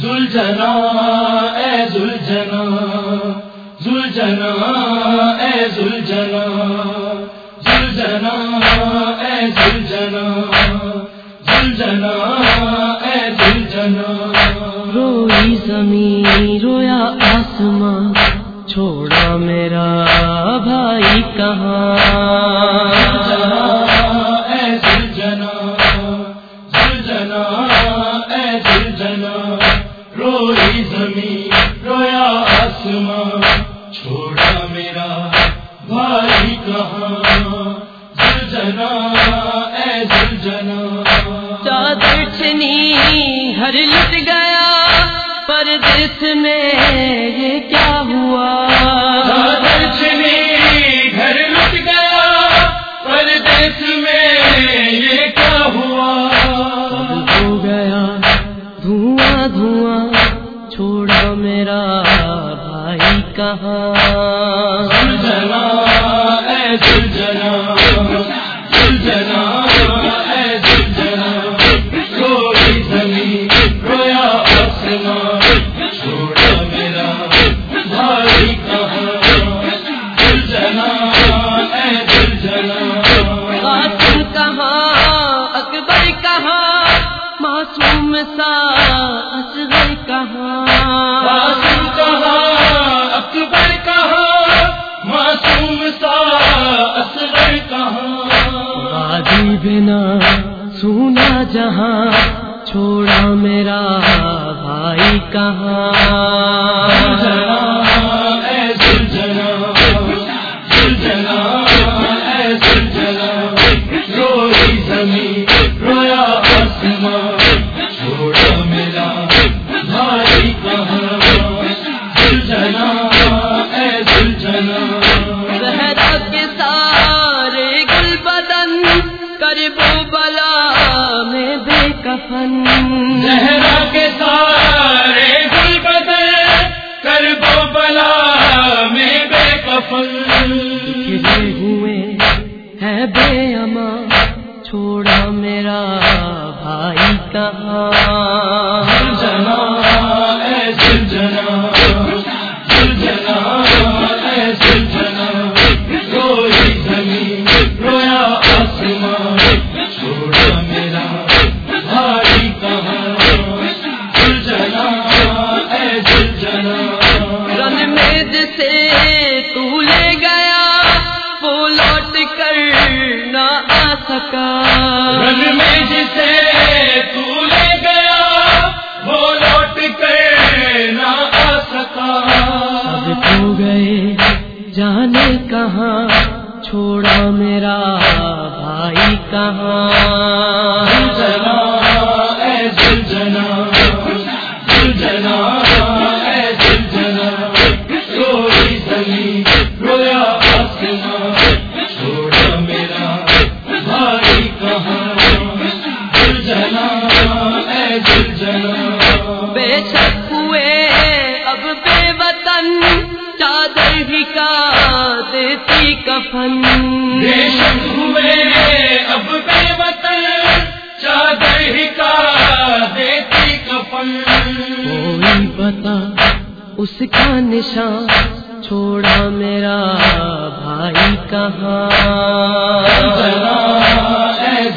زلجنا اے زلجنا زلجنا اے زلجنا زلجنا اے زلجنا زلجنا اے زلجنا روئی زمین رویا آسمان چھوڑا میرا بھائی کہاں؟ چنی ہر لٹ گیا پردیس میں یہ کیا ہوا؟ چنی گھر لٹ گیا پردیس میں یہ کیا ہوا؟ ہو گیا دھواں دھواں چھوڑا میرا بھائی کہاں؟ زلجنا اے معصوم سا اصغر کہاں؟ کہاں اکبر کہاں؟ معصوم سا اصغر کہاں؟ وادی بنا سونا جہاں چھوڑا میرا بھائی کہاں؟ بے اما چھوڑا میرا بھائی کہاں؟ سکا۔ رن میں جسے تو لے گیا وہ لوٹ کر نہ آ سکا۔ سب کھو گئے جانے کہاں چھوڑا میرا بھائی کہاں۔ کا دیتی کفن۔ ہوئے اب بے وطن چادر کا دیتی کفن۔ کوئی بتا اس کا نشان چھوڑا میرا بھائی کہاں۔ اے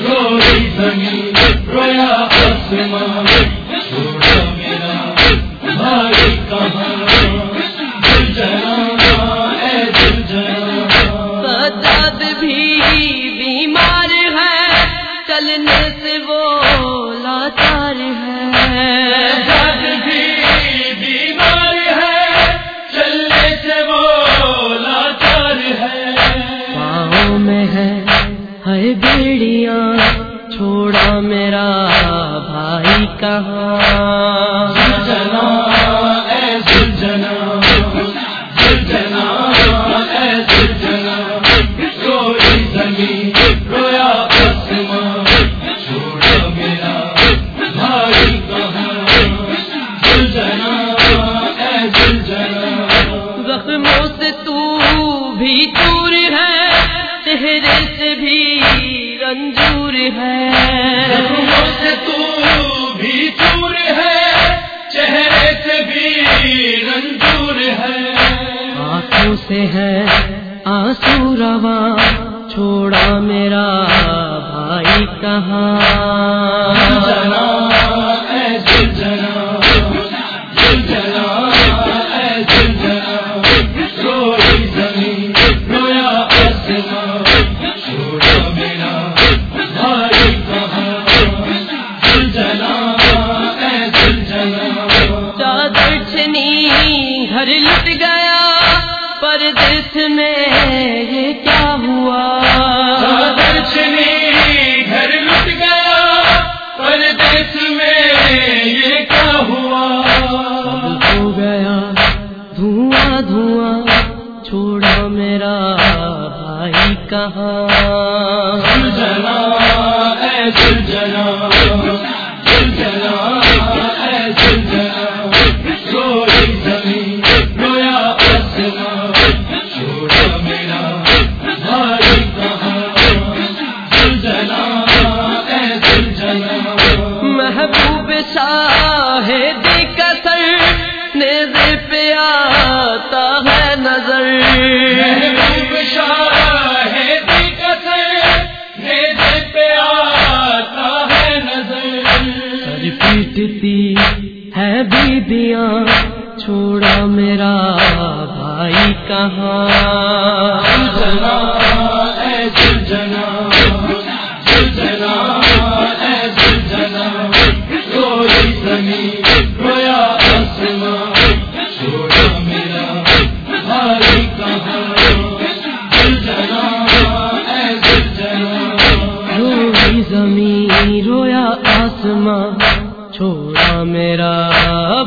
روئی زمین رویا چلنے سے وہ لاچار ہے۔ جگ بھی بیمار ہے چلنے سے وہ لاچار ہے۔ پاؤں میں ہے ہے بیڑیاں چھوڑا میرا بھائی کہاں۔ زمین بھی رنجور ہے۔ زخموں سے تو بھی چور ہے چہرے سے بھی رنجور ہے۔ آنکھوں سے ہے آنسو روا چھوڑا میرا بھائی کہاں؟ پردیس میں یہ کیا ہوا؟ چادر چھنی گھر لٹ گیا پردیس میں یہ کیا ہوا؟ ہو گیا دھواں دھواں چھوڑا میرا بھائی کہاں؟ میرا بھائی کہاں